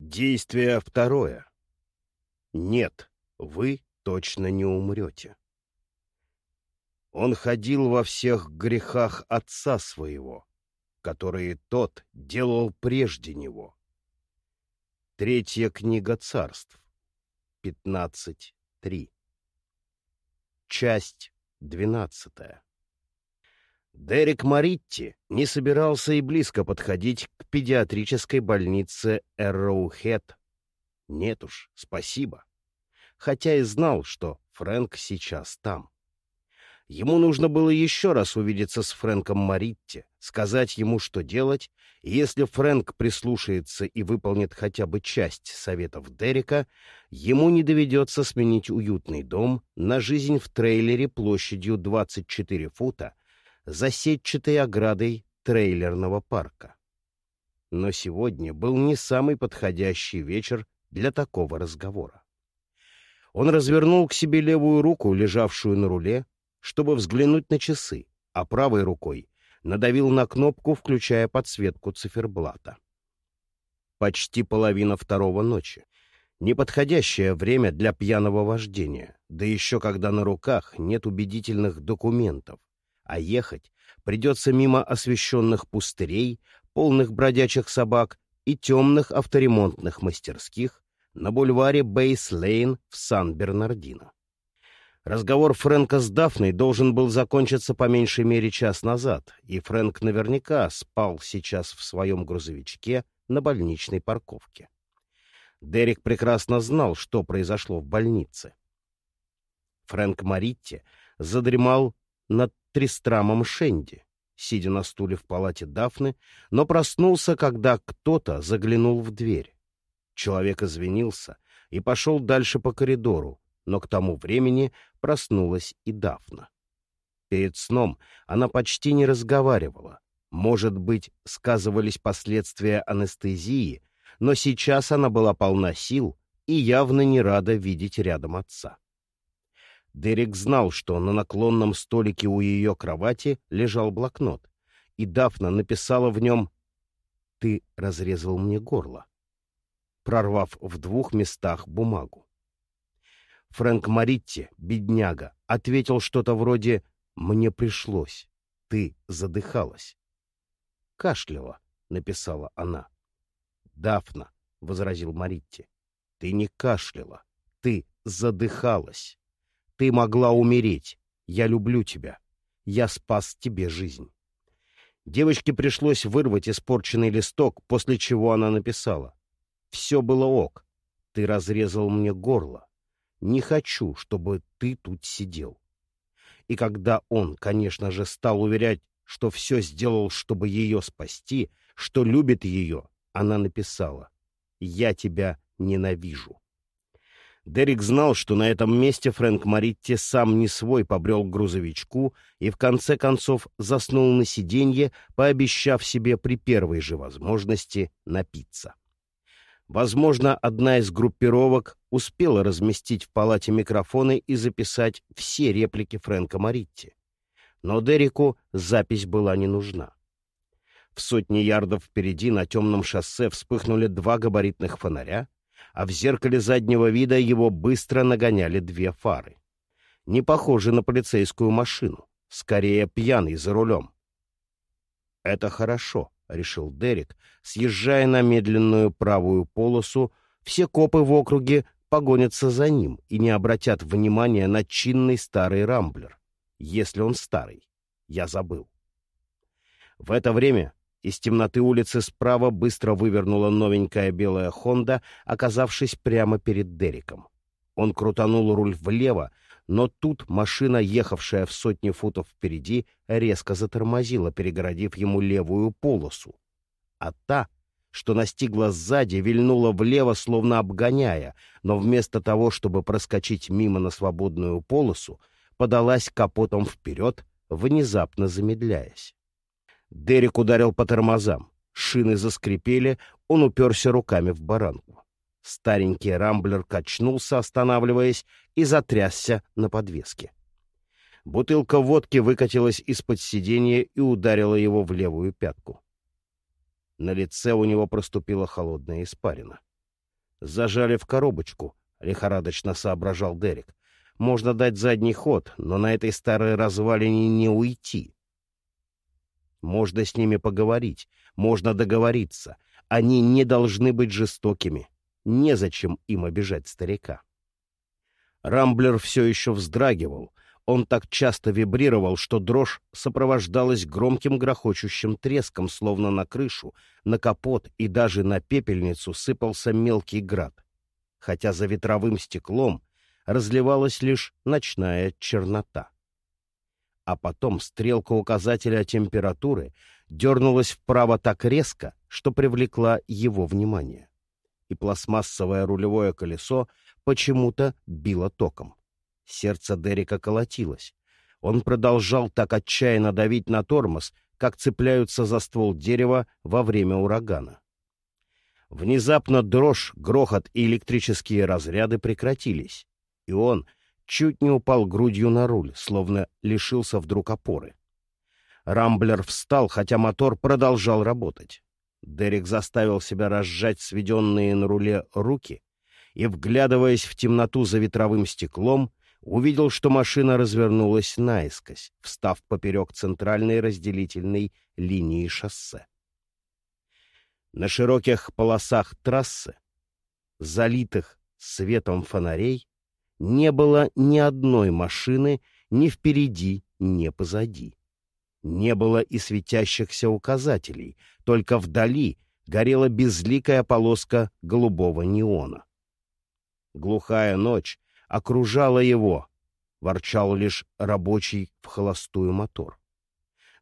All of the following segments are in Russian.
Действие второе. Нет, вы точно не умрете. Он ходил во всех грехах отца своего, которые тот делал прежде него. Третья книга царств, 15.3. Часть двенадцатая. Дерек Маритти не собирался и близко подходить к педиатрической больнице Эрроухед. Нет уж, спасибо. Хотя и знал, что Фрэнк сейчас там. Ему нужно было еще раз увидеться с Фрэнком Маритти, сказать ему, что делать, и если Фрэнк прислушается и выполнит хотя бы часть советов Дерека, ему не доведется сменить уютный дом на жизнь в трейлере площадью 24 фута за сетчатой оградой трейлерного парка. Но сегодня был не самый подходящий вечер для такого разговора. Он развернул к себе левую руку, лежавшую на руле, чтобы взглянуть на часы, а правой рукой надавил на кнопку, включая подсветку циферблата. Почти половина второго ночи. Неподходящее время для пьяного вождения, да еще когда на руках нет убедительных документов, а ехать придется мимо освещенных пустырей, полных бродячих собак и темных авторемонтных мастерских на бульваре Бейс-Лейн в Сан-Бернардино. Разговор Фрэнка с Дафной должен был закончиться по меньшей мере час назад, и Фрэнк наверняка спал сейчас в своем грузовичке на больничной парковке. Дерек прекрасно знал, что произошло в больнице. Фрэнк Маритти задремал над Тристрамом Шенди, сидя на стуле в палате Дафны, но проснулся, когда кто-то заглянул в дверь. Человек извинился и пошел дальше по коридору, но к тому времени проснулась и Дафна. Перед сном она почти не разговаривала. Может быть, сказывались последствия анестезии, но сейчас она была полна сил и явно не рада видеть рядом отца. Дерек знал, что на наклонном столике у ее кровати лежал блокнот, и Дафна написала в нем «Ты разрезал мне горло», прорвав в двух местах бумагу. Фрэнк Маритти, бедняга, ответил что-то вроде «Мне пришлось, ты задыхалась». «Кашляла», — написала она. «Дафна», — возразил Маритти, — «ты не кашляла, ты задыхалась». Ты могла умереть. Я люблю тебя. Я спас тебе жизнь. Девочке пришлось вырвать испорченный листок, после чего она написала. «Все было ок. Ты разрезал мне горло. Не хочу, чтобы ты тут сидел». И когда он, конечно же, стал уверять, что все сделал, чтобы ее спасти, что любит ее, она написала «Я тебя ненавижу». Дерек знал, что на этом месте Фрэнк Маритти сам не свой побрел к грузовичку и в конце концов заснул на сиденье, пообещав себе при первой же возможности напиться. Возможно, одна из группировок успела разместить в палате микрофоны и записать все реплики Фрэнка Маритти. Но Дереку запись была не нужна. В сотни ярдов впереди на темном шоссе вспыхнули два габаритных фонаря, а в зеркале заднего вида его быстро нагоняли две фары. Не похоже на полицейскую машину, скорее пьяный за рулем. «Это хорошо», — решил Дерек, съезжая на медленную правую полосу, все копы в округе погонятся за ним и не обратят внимания на чинный старый рамблер, если он старый. Я забыл. В это время из темноты улицы справа быстро вывернула новенькая белая «Хонда», оказавшись прямо перед Дериком. Он крутанул руль влево, но тут машина, ехавшая в сотни футов впереди, резко затормозила, перегородив ему левую полосу. А та, что настигла сзади, вильнула влево, словно обгоняя, но вместо того, чтобы проскочить мимо на свободную полосу, подалась капотом вперед, внезапно замедляясь. Дерек ударил по тормозам. Шины заскрипели, он уперся руками в баранку. Старенький рамблер качнулся, останавливаясь, и затрясся на подвеске. Бутылка водки выкатилась из-под сиденья и ударила его в левую пятку. На лице у него проступила холодная испарина. Зажали в коробочку, — лихорадочно соображал Дерек. Можно дать задний ход, но на этой старой развалине не уйти. Можно с ними поговорить, можно договориться. Они не должны быть жестокими. Незачем им обижать старика. Рамблер все еще вздрагивал. Он так часто вибрировал, что дрожь сопровождалась громким грохочущим треском, словно на крышу, на капот и даже на пепельницу сыпался мелкий град. Хотя за ветровым стеклом разливалась лишь ночная чернота. А потом стрелка указателя температуры дернулась вправо так резко, что привлекла его внимание. И пластмассовое рулевое колесо почему-то било током. Сердце Дерека колотилось. Он продолжал так отчаянно давить на тормоз, как цепляются за ствол дерева во время урагана. Внезапно дрожь, грохот и электрические разряды прекратились, и он чуть не упал грудью на руль, словно лишился вдруг опоры. Рамблер встал, хотя мотор продолжал работать. Дерек заставил себя разжать сведенные на руле руки и, вглядываясь в темноту за ветровым стеклом, увидел, что машина развернулась наискось, встав поперек центральной разделительной линии шоссе. На широких полосах трассы, залитых светом фонарей, не было ни одной машины ни впереди, ни позади. Не было и светящихся указателей, только вдали горела безликая полоска голубого неона. Глухая ночь окружала его, ворчал лишь рабочий в холостую мотор.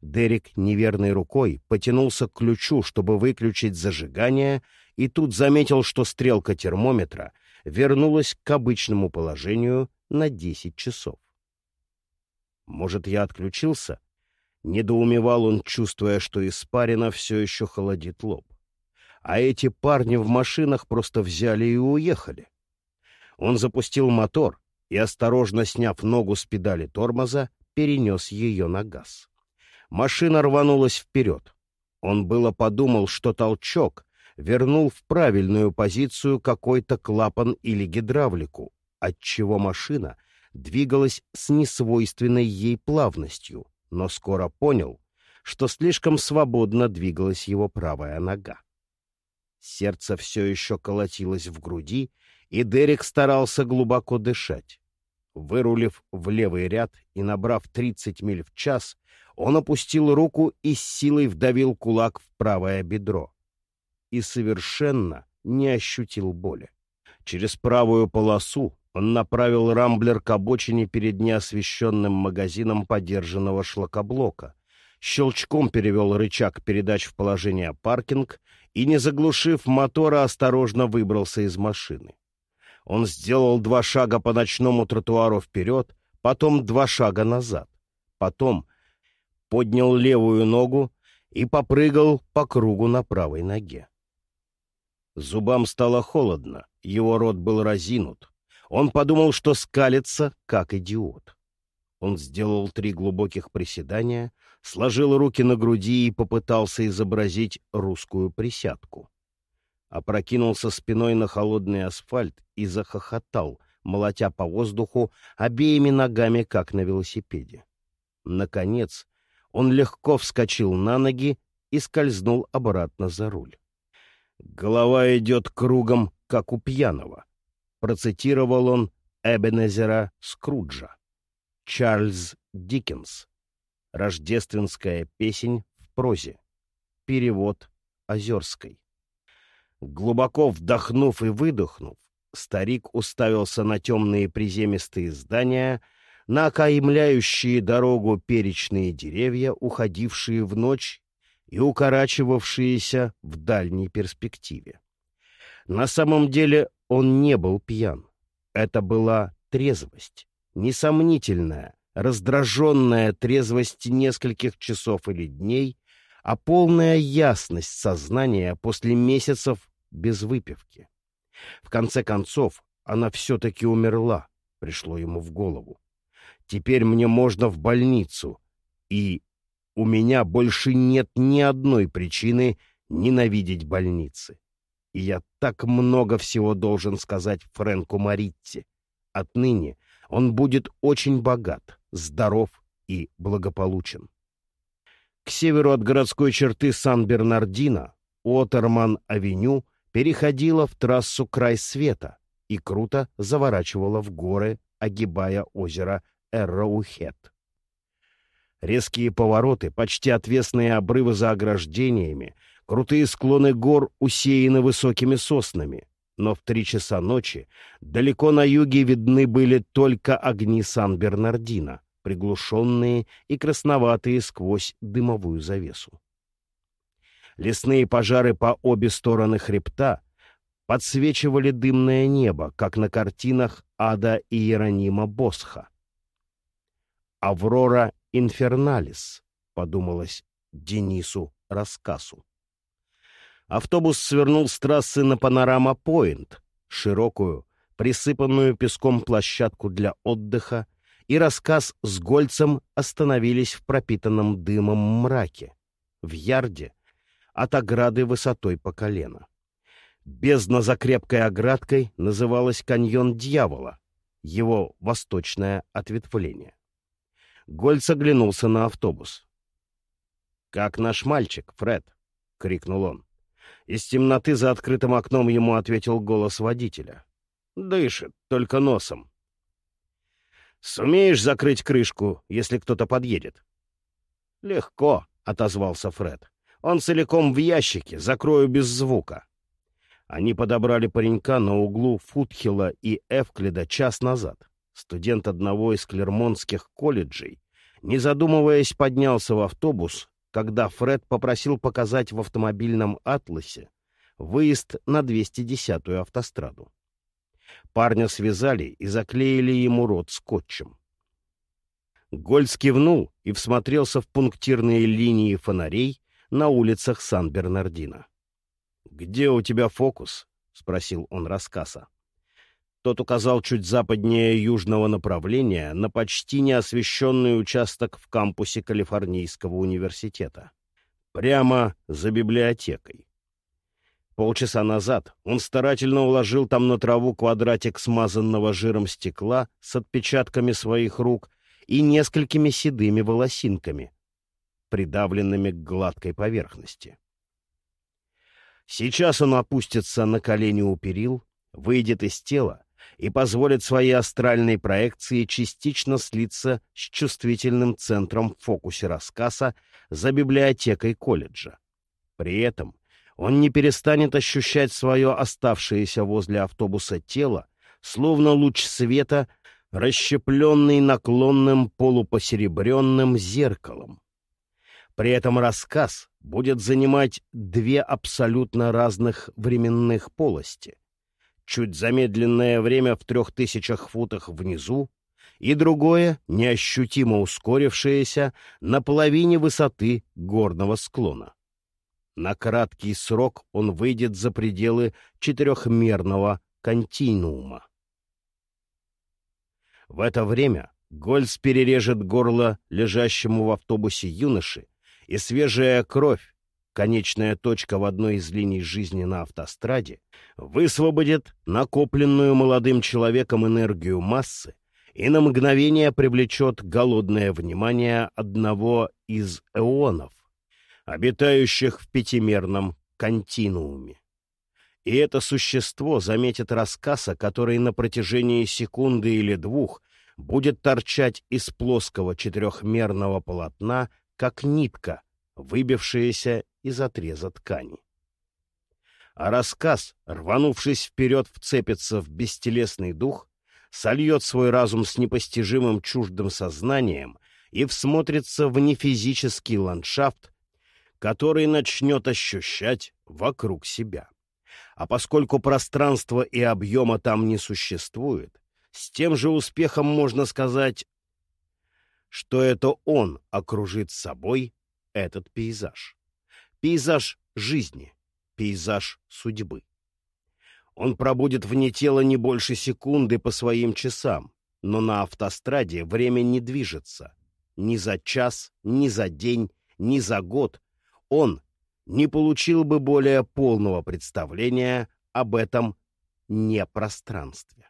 Дерек неверной рукой потянулся к ключу, чтобы выключить зажигание, и тут заметил, что стрелка термометра вернулась к обычному положению на 10 часов. «Может, я отключился?» Недоумевал он, чувствуя, что испарина все еще холодит лоб. А эти парни в машинах просто взяли и уехали. Он запустил мотор и, осторожно сняв ногу с педали тормоза, перенес ее на газ. Машина рванулась вперед. Он было подумал, что толчок вернул в правильную позицию какой-то клапан или гидравлику, отчего машина двигалась с несвойственной ей плавностью, но скоро понял, что слишком свободно двигалась его правая нога. Сердце все еще колотилось в груди, и Дерек старался глубоко дышать. Вырулив в левый ряд и набрав 30 миль в час, он опустил руку и с силой вдавил кулак в правое бедро. И совершенно не ощутил боли. Через правую полосу он направил рамблер к обочине перед неосвещенным магазином подержанного шлакоблока, щелчком перевел рычаг передач в положение паркинг и, не заглушив мотора, осторожно выбрался из машины. Он сделал два шага по ночному тротуару вперед, потом два шага назад. Потом поднял левую ногу и попрыгал по кругу на правой ноге. Зубам стало холодно, его рот был разинут. Он подумал, что скалится, как идиот. Он сделал три глубоких приседания, сложил руки на груди и попытался изобразить русскую присядку опрокинулся спиной на холодный асфальт и захохотал, молотя по воздуху обеими ногами, как на велосипеде. Наконец, он легко вскочил на ноги и скользнул обратно за руль. «Голова идет кругом, как у пьяного», — процитировал он Эбенезера Скруджа. Чарльз Диккенс. Рождественская песень в прозе. Перевод Озерской. Глубоко вдохнув и выдохнув, старик уставился на темные приземистые здания, на окаймляющие дорогу перечные деревья, уходившие в ночь и укорачивавшиеся в дальней перспективе. На самом деле он не был пьян. Это была трезвость, несомнительная, раздраженная трезвость нескольких часов или дней, а полная ясность сознания после месяцев без выпивки. В конце концов, она все-таки умерла, пришло ему в голову. Теперь мне можно в больницу, и у меня больше нет ни одной причины ненавидеть больницы. И я так много всего должен сказать Фрэнку Маритти. Отныне он будет очень богат, здоров и благополучен. К северу от городской черты Сан-Бернардино Отерман-авеню переходила в трассу «Край света» и круто заворачивала в горы, огибая озеро Эрроухет. Резкие повороты, почти отвесные обрывы за ограждениями, крутые склоны гор усеяны высокими соснами, но в три часа ночи далеко на юге видны были только огни Сан-Бернардино, приглушенные и красноватые сквозь дымовую завесу. Лесные пожары по обе стороны хребта подсвечивали дымное небо, как на картинах Ада и Иеронима Босха. «Аврора инферналис», — подумалось Денису Рассказу. Автобус свернул с трассы на Панорама-Пойнт, широкую, присыпанную песком площадку для отдыха, и рассказ с Гольцем остановились в пропитанном дымом мраке, в ярде, от ограды высотой по колено. Бездна за крепкой оградкой называлась каньон дьявола, его восточное ответвление. Гольц оглянулся на автобус. «Как наш мальчик, Фред!» — крикнул он. Из темноты за открытым окном ему ответил голос водителя. «Дышит, только носом». «Сумеешь закрыть крышку, если кто-то подъедет?» «Легко», — отозвался Фред. Он целиком в ящике, закрою без звука. Они подобрали паренька на углу Футхила и Эвклида час назад. Студент одного из клермонских колледжей, не задумываясь, поднялся в автобус, когда Фред попросил показать в автомобильном атласе выезд на 210-ю автостраду. Парня связали и заклеили ему рот скотчем. Гольц кивнул и всмотрелся в пунктирные линии фонарей, на улицах Сан-Бернардино. «Где у тебя фокус?» — спросил он рассказа. Тот указал чуть западнее южного направления на почти неосвещенный участок в кампусе Калифорнийского университета. Прямо за библиотекой. Полчаса назад он старательно уложил там на траву квадратик смазанного жиром стекла с отпечатками своих рук и несколькими седыми волосинками, придавленными к гладкой поверхности. Сейчас он опустится на колени у перил, выйдет из тела и позволит своей астральной проекции частично слиться с чувствительным центром в фокусе рассказа за библиотекой колледжа. При этом он не перестанет ощущать свое оставшееся возле автобуса тело, словно луч света, расщепленный наклонным полупосеребренным зеркалом. При этом рассказ будет занимать две абсолютно разных временных полости. Чуть замедленное время в трех тысячах футах внизу и другое, неощутимо ускорившееся, на половине высоты горного склона. На краткий срок он выйдет за пределы четырехмерного континуума. В это время Гольц перережет горло лежащему в автобусе юноши и свежая кровь, конечная точка в одной из линий жизни на автостраде, высвободит накопленную молодым человеком энергию массы и на мгновение привлечет голодное внимание одного из эонов, обитающих в пятимерном континууме. И это существо заметит рассказа, который на протяжении секунды или двух будет торчать из плоского четырехмерного полотна как нитка, выбившаяся из отреза ткани. А рассказ, рванувшись вперед, вцепится в бестелесный дух, сольет свой разум с непостижимым чуждым сознанием и всмотрится в нефизический ландшафт, который начнет ощущать вокруг себя. А поскольку пространства и объема там не существует, с тем же успехом можно сказать что это он окружит собой этот пейзаж. Пейзаж жизни, пейзаж судьбы. Он пробудет вне тела не больше секунды по своим часам, но на автостраде время не движется. Ни за час, ни за день, ни за год. Он не получил бы более полного представления об этом непространстве.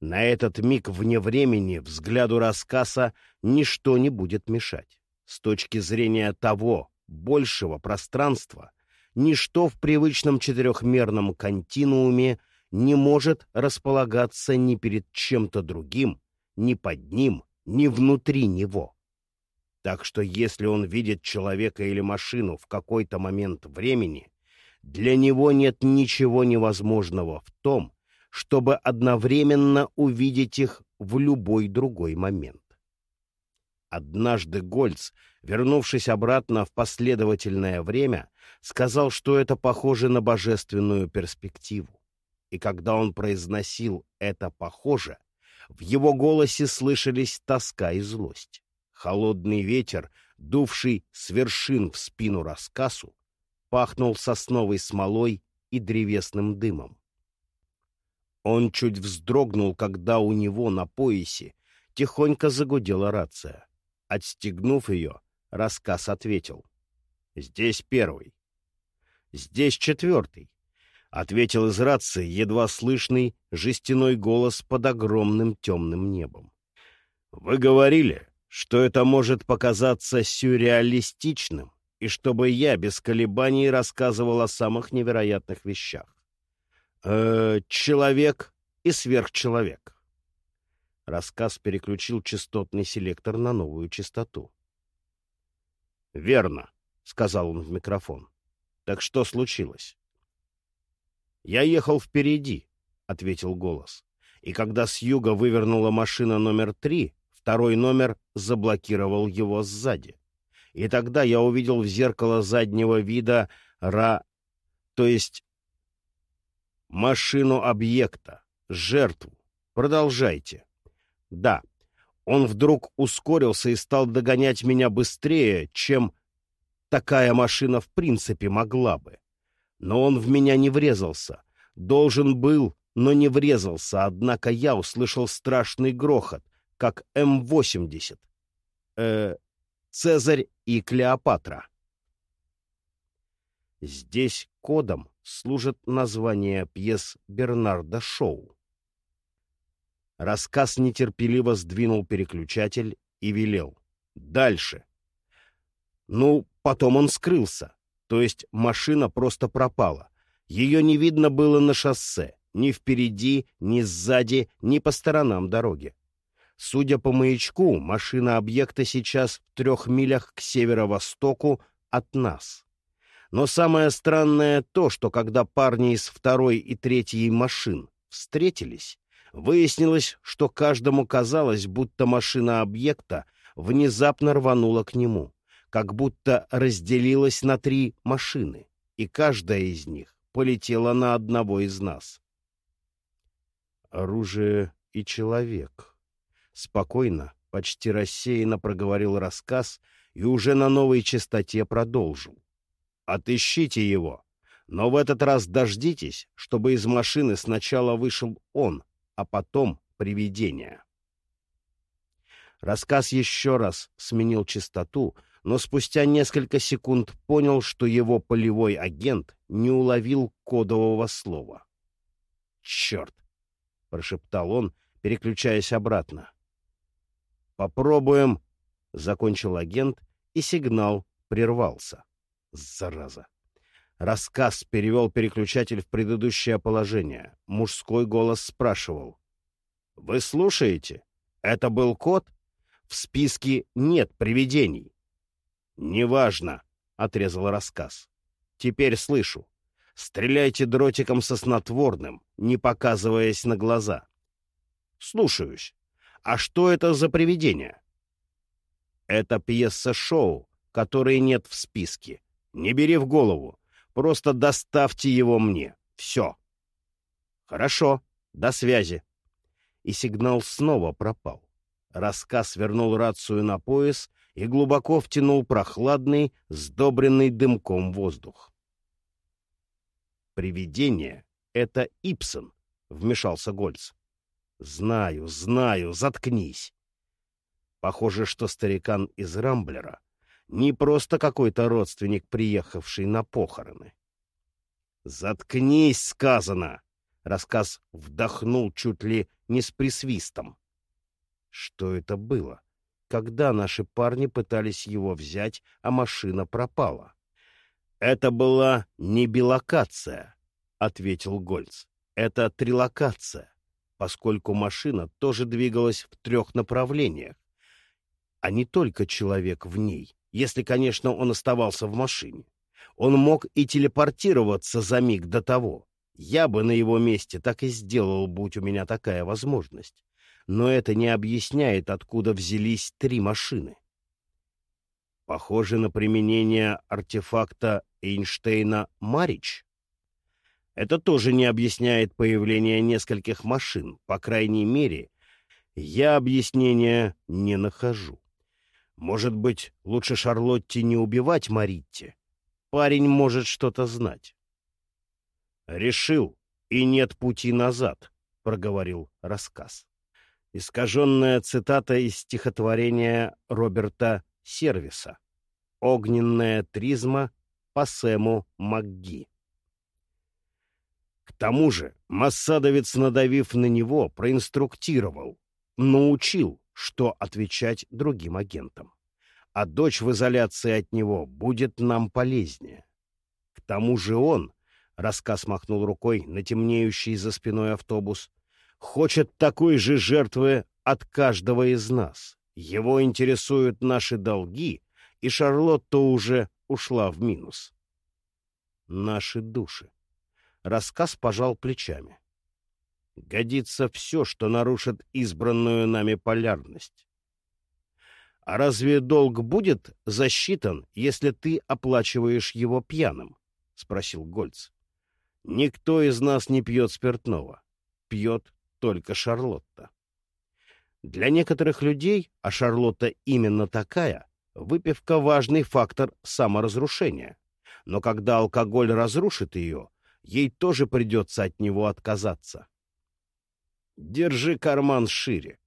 На этот миг вне времени взгляду рассказа ничто не будет мешать. С точки зрения того большего пространства, ничто в привычном четырехмерном континууме не может располагаться ни перед чем-то другим, ни под ним, ни внутри него. Так что если он видит человека или машину в какой-то момент времени, для него нет ничего невозможного в том, чтобы одновременно увидеть их в любой другой момент. Однажды Гольц, вернувшись обратно в последовательное время, сказал, что это похоже на божественную перспективу. И когда он произносил «это похоже», в его голосе слышались тоска и злость. Холодный ветер, дувший с вершин в спину рассказу, пахнул сосновой смолой и древесным дымом. Он чуть вздрогнул, когда у него на поясе тихонько загудела рация. Отстегнув ее, рассказ ответил. «Здесь первый». «Здесь четвертый», — ответил из рации едва слышный жестяной голос под огромным темным небом. «Вы говорили, что это может показаться сюрреалистичным, и чтобы я без колебаний рассказывал о самых невероятных вещах. Э, человек и сверхчеловек. Рассказ переключил частотный селектор на новую частоту. «Верно», — сказал он в микрофон. «Так что случилось?» «Я ехал впереди», — ответил голос. «И когда с юга вывернула машина номер три, Второй номер заблокировал его сзади. И тогда я увидел в зеркало заднего вида Ра... то есть машину объекта, жертву. Продолжайте. Да, он вдруг ускорился и стал догонять меня быстрее, чем такая машина в принципе могла бы. Но он в меня не врезался. Должен был, но не врезался, однако я услышал страшный грохот, как М-80. Э, Цезарь и Клеопатра. Здесь кодом служит название пьес Бернарда Шоу. Рассказ нетерпеливо сдвинул переключатель и велел. Дальше. Ну, потом он скрылся. То есть машина просто пропала. Ее не видно было на шоссе. Ни впереди, ни сзади, ни по сторонам дороги. Судя по маячку, машина объекта сейчас в трех милях к северо-востоку от нас. Но самое странное то, что когда парни из второй и третьей машин встретились, выяснилось, что каждому казалось, будто машина объекта внезапно рванула к нему, как будто разделилась на три машины, и каждая из них полетела на одного из нас. Оружие и человек. Спокойно, почти рассеянно проговорил рассказ и уже на новой частоте продолжил. «Отыщите его, но в этот раз дождитесь, чтобы из машины сначала вышел он, а потом привидение». Рассказ еще раз сменил частоту, но спустя несколько секунд понял, что его полевой агент не уловил кодового слова. «Черт!» — прошептал он, переключаясь обратно. «Попробуем», — закончил агент, и сигнал прервался. Зараза. Рассказ перевел переключатель в предыдущее положение. Мужской голос спрашивал. «Вы слушаете? Это был код? В списке нет привидений». «Неважно», — отрезал рассказ. «Теперь слышу. Стреляйте дротиком со снотворным, не показываясь на глаза». «Слушаюсь». А что это за привидение? Это пьеса-шоу, которой нет в списке. Не бери в голову. Просто доставьте его мне. Все. Хорошо. До связи. И сигнал снова пропал. Рассказ вернул рацию на пояс и глубоко втянул прохладный, сдобренный дымком воздух. «Привидение — это Ипсон», — вмешался Гольц. «Знаю, знаю, заткнись!» Похоже, что старикан из Рамблера не просто какой-то родственник, приехавший на похороны. «Заткнись!» — сказано. Рассказ вдохнул чуть ли не с присвистом. Что это было? Когда наши парни пытались его взять, а машина пропала? Это была не билокация, — ответил Гольц. Это трилокация, поскольку машина тоже двигалась в трех направлениях, а не только человек в ней, если, конечно, он оставался в машине. Он мог и телепортироваться за миг до того. Я бы на его месте так и сделал, будь у меня такая возможность. Но это не объясняет, откуда взялись три машины. Похоже на применение артефакта Эйнштейна-Марич. Это тоже не объясняет появление нескольких машин. По крайней мере, я объяснения не нахожу. Может быть, лучше Шарлотте не убивать Маритти? Парень может что-то знать. «Решил, и нет пути назад», — проговорил рассказ. Искаженная цитата из стихотворения Роберта Сервиса «Огненная тризма по Сэму МакГи». К тому же массадовец, надавив на него, проинструктировал, научил, что отвечать другим агентам а дочь в изоляции от него будет нам полезнее. К тому же он, — рассказ махнул рукой на темнеющий за спиной автобус, — хочет такой же жертвы от каждого из нас. Его интересуют наши долги, и Шарлотта уже ушла в минус. Наши души. Рассказ пожал плечами. Годится все, что нарушит избранную нами полярность. А разве долг будет засчитан, если ты оплачиваешь его пьяным? — спросил Гольц. — Никто из нас не пьет спиртного. Пьет только Шарлотта. Для некоторых людей, а Шарлотта именно такая, выпивка — важный фактор саморазрушения. Но когда алкоголь разрушит ее, ей тоже придется от него отказаться. Держи карман шире.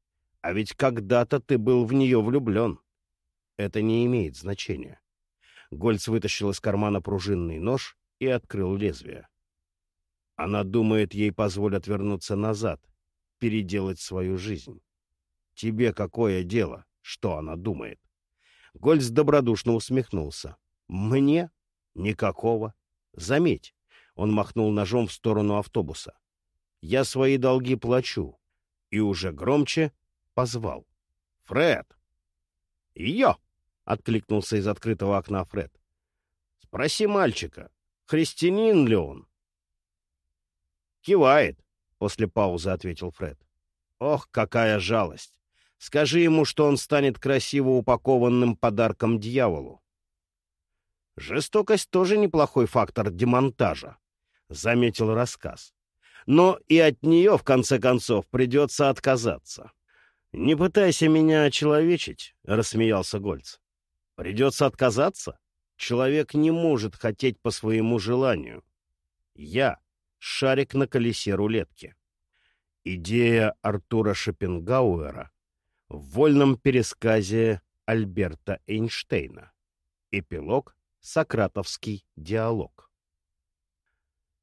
А ведь когда-то ты был в нее влюблен. Это не имеет значения. Гольц вытащил из кармана пружинный нож и открыл лезвие. Она думает, ей позволят вернуться назад, переделать свою жизнь. Тебе какое дело, что она думает? Гольц добродушно усмехнулся. Мне? Никакого. Заметь, он махнул ножом в сторону автобуса. Я свои долги плачу. И уже громче позвал. «Фред!» «Ее!» — откликнулся из открытого окна Фред. «Спроси мальчика, христианин ли он?» «Кивает», — после паузы ответил Фред. «Ох, какая жалость! Скажи ему, что он станет красиво упакованным подарком дьяволу». «Жестокость тоже неплохой фактор демонтажа», — заметил рассказ. «Но и от нее, в конце концов, придется отказаться». «Не пытайся меня очеловечить», — рассмеялся Гольц. «Придется отказаться? Человек не может хотеть по своему желанию. Я — шарик на колесе рулетки». Идея Артура Шопенгауэра в вольном пересказе Альберта Эйнштейна. Эпилог «Сократовский диалог».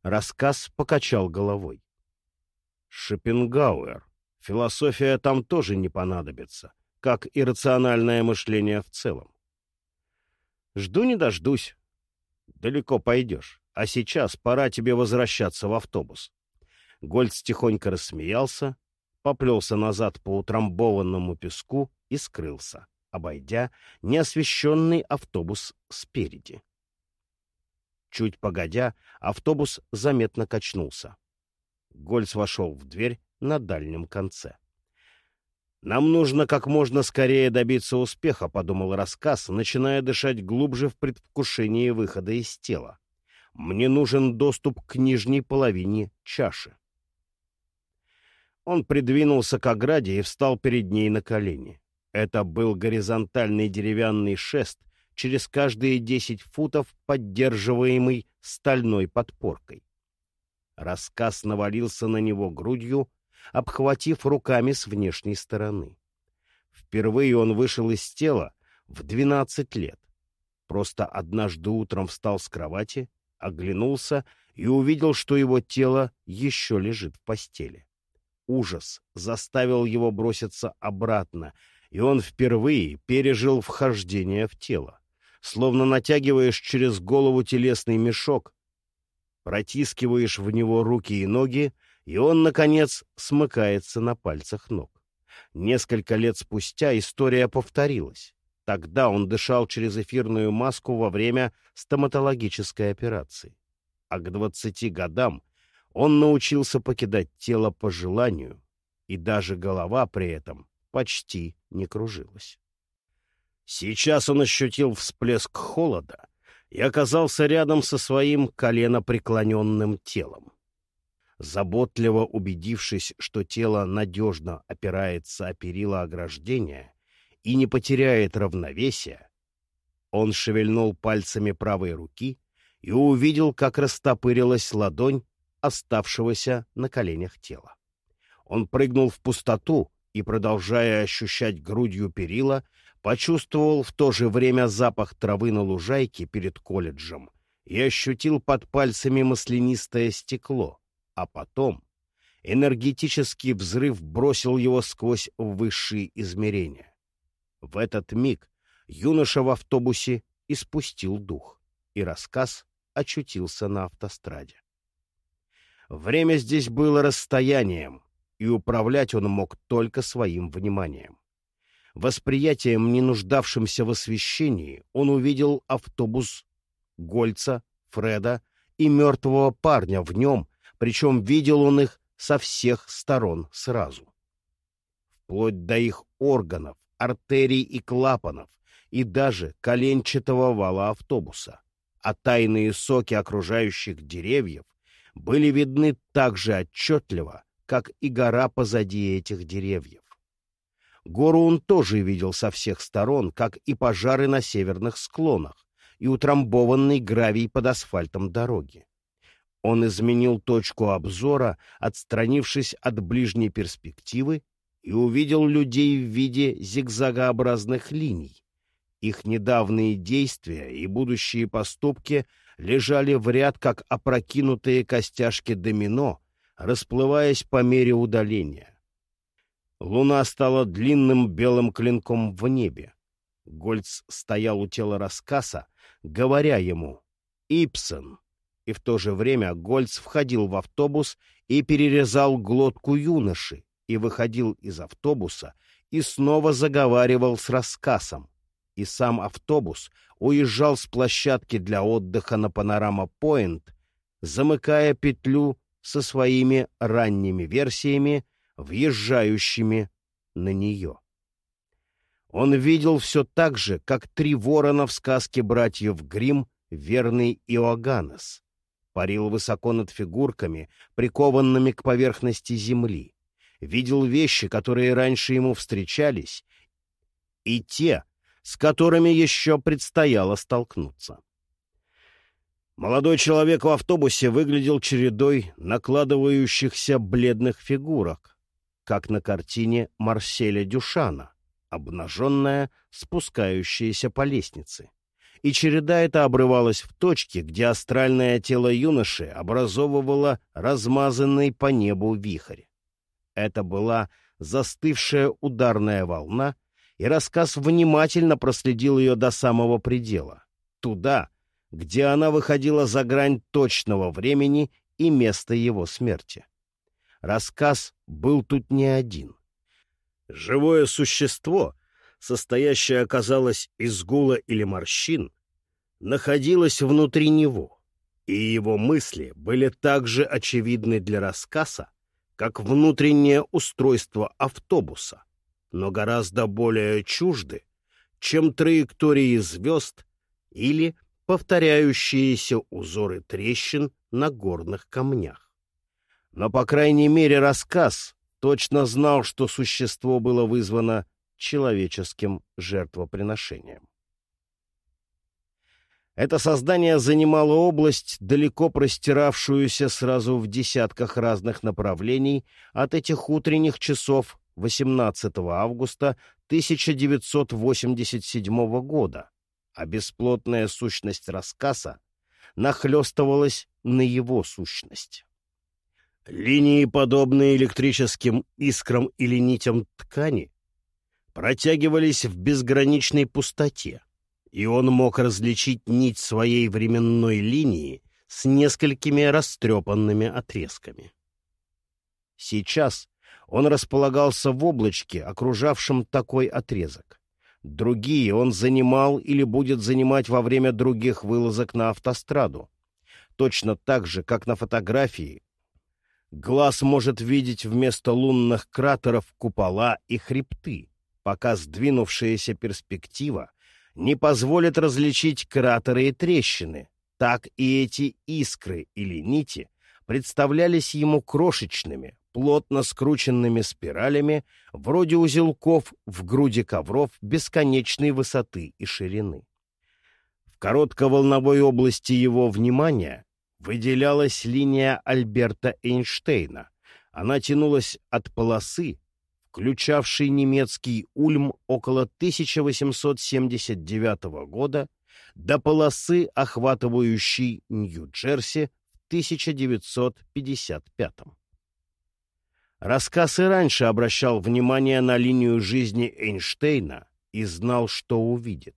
Рассказ покачал головой. Шопенгауэр Философия там тоже не понадобится, как и рациональное мышление в целом. Жду не дождусь. Далеко пойдешь, а сейчас пора тебе возвращаться в автобус. Гольц тихонько рассмеялся, поплелся назад по утрамбованному песку и скрылся, обойдя неосвещенный автобус спереди. Чуть погодя, автобус заметно качнулся. Гольц вошел в дверь, на дальнем конце. «Нам нужно как можно скорее добиться успеха», — подумал рассказ, начиная дышать глубже в предвкушении выхода из тела. «Мне нужен доступ к нижней половине чаши». Он придвинулся к ограде и встал перед ней на колени. Это был горизонтальный деревянный шест, через каждые десять футов поддерживаемый стальной подпоркой. Рассказ навалился на него грудью, обхватив руками с внешней стороны. Впервые он вышел из тела в 12 лет. Просто однажды утром встал с кровати, оглянулся и увидел, что его тело еще лежит в постели. Ужас заставил его броситься обратно, и он впервые пережил вхождение в тело. Словно натягиваешь через голову телесный мешок, протискиваешь в него руки и ноги, и он, наконец, смыкается на пальцах ног. Несколько лет спустя история повторилась. Тогда он дышал через эфирную маску во время стоматологической операции. А к 20 годам он научился покидать тело по желанию, и даже голова при этом почти не кружилась. Сейчас он ощутил всплеск холода и оказался рядом со своим коленопреклоненным телом. Заботливо убедившись, что тело надежно опирается о перила ограждения и не потеряет равновесия, он шевельнул пальцами правой руки и увидел, как растопырилась ладонь оставшегося на коленях тела. Он прыгнул в пустоту и, продолжая ощущать грудью перила, почувствовал в то же время запах травы на лужайке перед колледжем и ощутил под пальцами маслянистое стекло, а потом энергетический взрыв бросил его сквозь высшие измерения. В этот миг юноша в автобусе испустил дух, и рассказ очутился на автостраде. Время здесь было расстоянием, и управлять он мог только своим вниманием. Восприятием, не нуждавшимся в освещении, он увидел автобус Гольца, Фреда и мертвого парня в нем, причем видел он их со всех сторон сразу. Вплоть до их органов, артерий и клапанов, и даже коленчатого вала автобуса. А тайные соки окружающих деревьев были видны так же отчетливо, как и гора позади этих деревьев. Гору он тоже видел со всех сторон, как и пожары на северных склонах и утрамбованный гравий под асфальтом дороги. Он изменил точку обзора, отстранившись от ближней перспективы, и увидел людей в виде зигзагообразных линий. Их недавние действия и будущие поступки лежали в ряд, как опрокинутые костяшки домино, расплываясь по мере удаления. Луна стала длинным белым клинком в небе. Гольц стоял у тела рассказа, говоря ему «Ипсон». И в то же время Гольц входил в автобус и перерезал глотку юноши, и выходил из автобуса и снова заговаривал с рассказом. И сам автобус уезжал с площадки для отдыха на Панорама-Пойнт, замыкая петлю со своими ранними версиями въезжающими на нее. Он видел все так же, как три ворона в сказке братьев Грим, верный Иоганнес. Парил высоко над фигурками, прикованными к поверхности земли. Видел вещи, которые раньше ему встречались, и те, с которыми еще предстояло столкнуться. Молодой человек в автобусе выглядел чередой накладывающихся бледных фигурок, как на картине Марселя Дюшана, обнаженная, спускающаяся по лестнице. И череда эта обрывалась в точке, где астральное тело юноши образовывало размазанный по небу вихрь. Это была застывшая ударная волна, и рассказ внимательно проследил ее до самого предела, туда, где она выходила за грань точного времени и места его смерти. Рассказ был тут не один. Живое существо, состоящее, оказалось, из гула или морщин, находилось внутри него, и его мысли были так же очевидны для рассказа, как внутреннее устройство автобуса, но гораздо более чужды, чем траектории звезд или повторяющиеся узоры трещин на горных камнях. Но, по крайней мере, рассказ точно знал, что существо было вызвано человеческим жертвоприношением. Это создание занимало область, далеко простиравшуюся сразу в десятках разных направлений от этих утренних часов 18 августа 1987 года а бесплотная сущность рассказа нахлестывалась на его сущность. Линии, подобные электрическим искрам или нитям ткани, протягивались в безграничной пустоте, и он мог различить нить своей временной линии с несколькими растрепанными отрезками. Сейчас он располагался в облачке, окружавшем такой отрезок. Другие он занимал или будет занимать во время других вылазок на автостраду. Точно так же, как на фотографии, глаз может видеть вместо лунных кратеров купола и хребты, пока сдвинувшаяся перспектива не позволит различить кратеры и трещины, так и эти искры или нити представлялись ему крошечными, плотно скрученными спиралями, вроде узелков в груди ковров бесконечной высоты и ширины. В коротковолновой области его внимания выделялась линия Альберта Эйнштейна. Она тянулась от полосы, включавшей немецкий Ульм около 1879 года, до полосы, охватывающей Нью-Джерси в 1955. Рассказ и раньше обращал внимание на линию жизни Эйнштейна и знал, что увидит.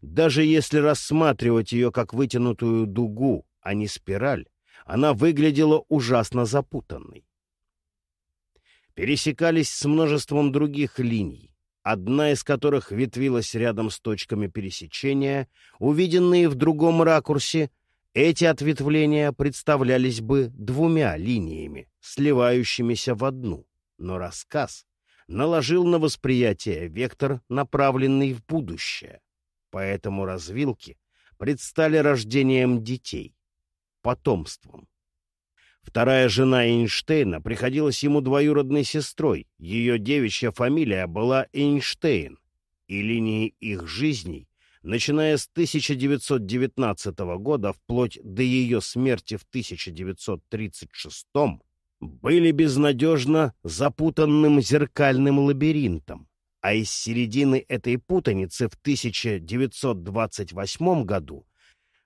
Даже если рассматривать ее как вытянутую дугу, а не спираль, она выглядела ужасно запутанной. Пересекались с множеством других линий, одна из которых ветвилась рядом с точками пересечения, увиденные в другом ракурсе — эти ответвления представлялись бы двумя линиями, сливающимися в одну, но рассказ наложил на восприятие вектор, направленный в будущее. Поэтому развилки предстали рождением детей, потомством. Вторая жена Эйнштейна приходилась ему двоюродной сестрой, ее девичья фамилия была Эйнштейн, и линии их жизней начиная с 1919 года вплоть до ее смерти в 1936 были безнадежно запутанным зеркальным лабиринтом, а из середины этой путаницы в 1928 году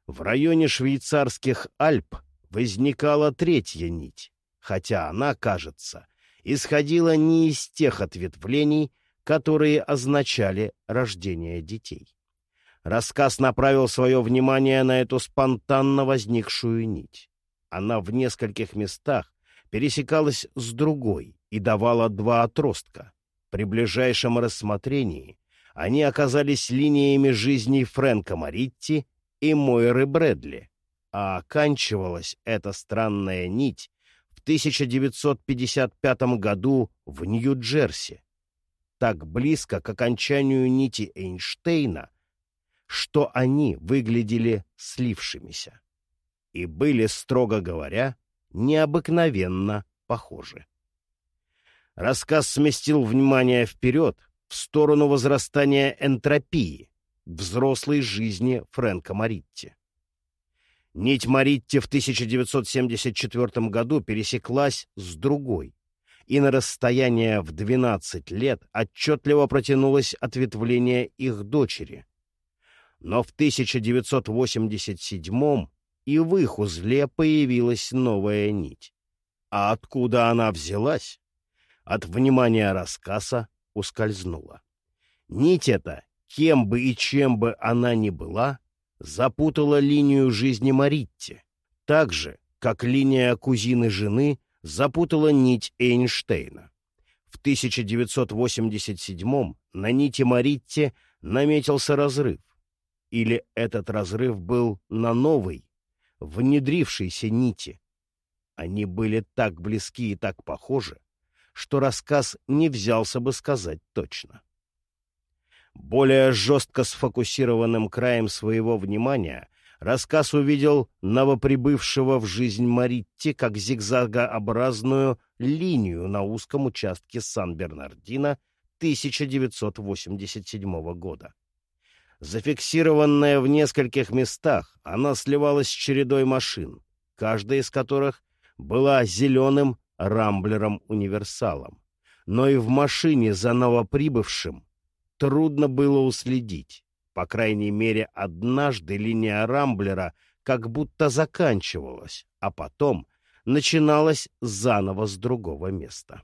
в районе швейцарских Альп возникала третья нить, хотя она, кажется, исходила не из тех ответвлений, которые означали рождение детей. Рассказ направил свое внимание на эту спонтанно возникшую нить. Она в нескольких местах пересекалась с другой и давала два отростка. При ближайшем рассмотрении они оказались линиями жизни Фрэнка Маритти и Мойры Брэдли, а оканчивалась эта странная нить в 1955 году в Нью-Джерси. Так близко к окончанию нити Эйнштейна — что они выглядели слившимися и были, строго говоря, необыкновенно похожи. Рассказ сместил внимание вперед, в сторону возрастания энтропии, взрослой жизни Фрэнка Маритти. Нить Маритти в 1974 году пересеклась с другой, и на расстояние в 12 лет отчетливо протянулось ответвление их дочери, но в 1987 и в их узле появилась новая нить. А откуда она взялась? От внимания рассказа ускользнула. Нить эта, кем бы и чем бы она ни была, запутала линию жизни Маритти, так же, как линия кузины жены запутала нить Эйнштейна. В 1987 на нити Маритти наметился разрыв, или этот разрыв был на новой, внедрившейся нити? Они были так близки и так похожи, что рассказ не взялся бы сказать точно. Более жестко сфокусированным краем своего внимания рассказ увидел новоприбывшего в жизнь Маритти как зигзагообразную линию на узком участке Сан-Бернардино 1987 года. Зафиксированная в нескольких местах, она сливалась с чередой машин, каждая из которых была зеленым рамблером-универсалом. Но и в машине за новоприбывшим трудно было уследить, По крайней мере, однажды линия Рамблера как будто заканчивалась, а потом начиналась заново с другого места.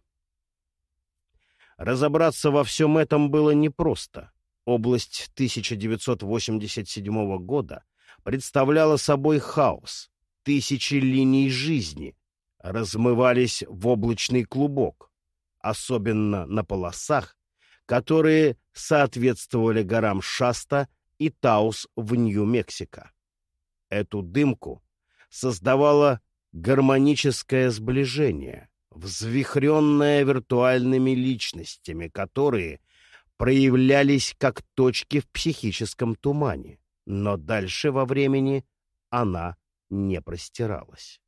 Разобраться во всем этом было непросто. Область 1987 года представляла собой хаос. Тысячи линий жизни размывались в облачный клубок, особенно на полосах, которые соответствовали горам Шаста и Таус в Нью-Мексико. Эту дымку создавало гармоническое сближение, взвихренное виртуальными личностями, которые проявлялись как точки в психическом тумане, но дальше во времени она не простиралась.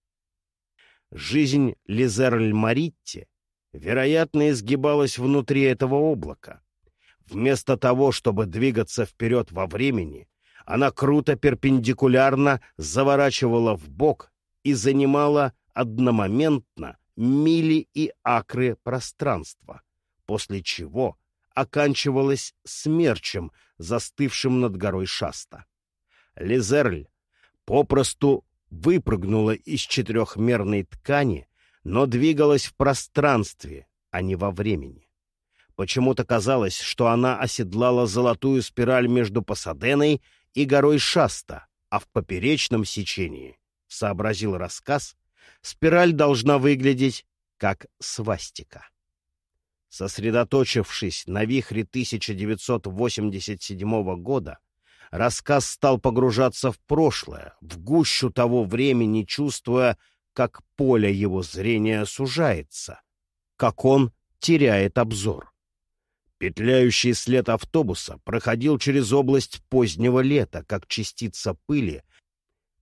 Жизнь Лизерль-Маритти, вероятно, изгибалась внутри этого облака. Вместо того, чтобы двигаться вперед во времени, она круто перпендикулярно заворачивала в бок и занимала одномоментно мили и акры пространства, после чего оканчивалась смерчем, застывшим над горой Шаста. Лизерль попросту выпрыгнула из четырехмерной ткани, но двигалась в пространстве, а не во времени. Почему-то казалось, что она оседлала золотую спираль между Пасаденой и горой Шаста, а в поперечном сечении, сообразил рассказ, спираль должна выглядеть как свастика. Сосредоточившись на вихре 1987 года, рассказ стал погружаться в прошлое, в гущу того времени, чувствуя, как поле его зрения сужается, как он теряет обзор. Петляющий след автобуса проходил через область позднего лета, как частица пыли,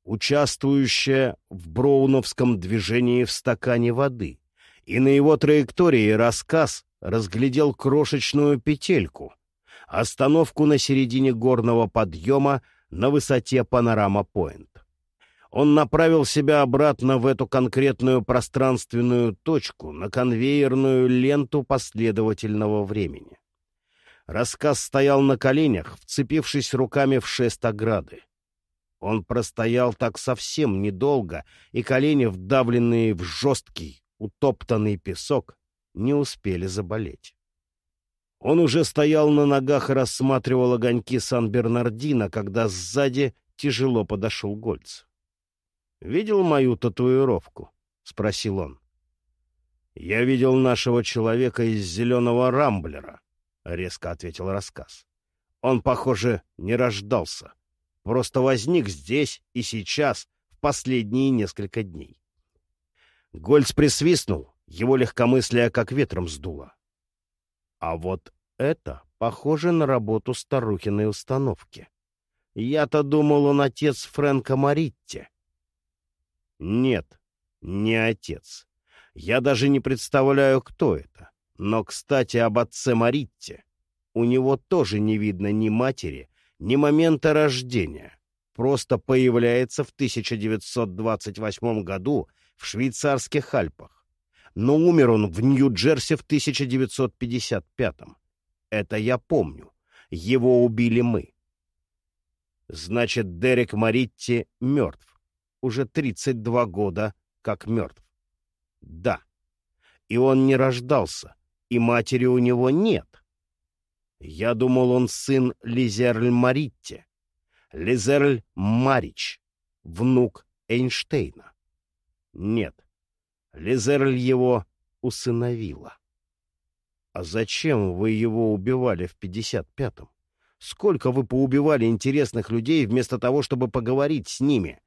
участвующая в броуновском движении в стакане воды, и на его траектории рассказ разглядел крошечную петельку, остановку на середине горного подъема на высоте Панорама-Пойнт. Он направил себя обратно в эту конкретную пространственную точку, на конвейерную ленту последовательного времени. Рассказ стоял на коленях, вцепившись руками в шест ограды. Он простоял так совсем недолго, и колени, вдавленные в жесткий, утоптанный песок, не успели заболеть. Он уже стоял на ногах и рассматривал огоньки Сан-Бернардино, когда сзади тяжело подошел Гольц. «Видел мою татуировку?» — спросил он. «Я видел нашего человека из зеленого рамблера», — резко ответил рассказ. «Он, похоже, не рождался. Просто возник здесь и сейчас, в последние несколько дней». Гольц присвистнул, его легкомыслие как ветром сдуло. А вот это похоже на работу старухиной установки. Я-то думал, он отец Фрэнка Маритти. Нет, не отец. Я даже не представляю, кто это. Но, кстати, об отце Маритте. У него тоже не видно ни матери, ни момента рождения. Просто появляется в 1928 году в швейцарских Альпах но умер он в Нью-Джерси в 1955-м. Это я помню. Его убили мы. Значит, Дерек Маритти мертв. Уже 32 года как мертв. Да. И он не рождался, и матери у него нет. Я думал, он сын Лизерль Маритти. Лизерль Марич, внук Эйнштейна. Нет. Лизерль его усыновила. А зачем вы его убивали в 55-м? Сколько вы поубивали интересных людей вместо того, чтобы поговорить с ними?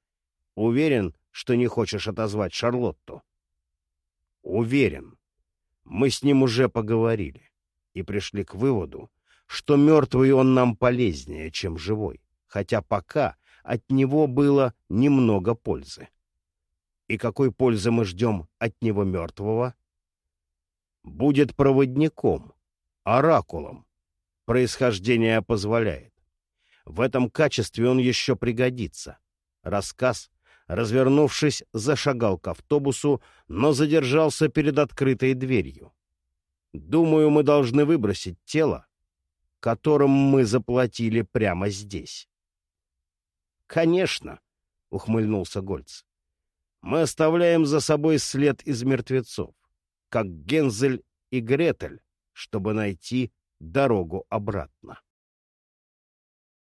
Уверен, что не хочешь отозвать Шарлотту? Уверен. Мы с ним уже поговорили и пришли к выводу, что мертвый он нам полезнее, чем живой, хотя пока от него было немного пользы. И какой пользы мы ждем от него мертвого? Будет проводником, оракулом. Происхождение позволяет. В этом качестве он еще пригодится. Рассказ, развернувшись, зашагал к автобусу, но задержался перед открытой дверью. «Думаю, мы должны выбросить тело, которым мы заплатили прямо здесь. — Конечно, — ухмыльнулся Гольц. — Мы оставляем за собой след из мертвецов, как Гензель и Гретель, чтобы найти дорогу обратно.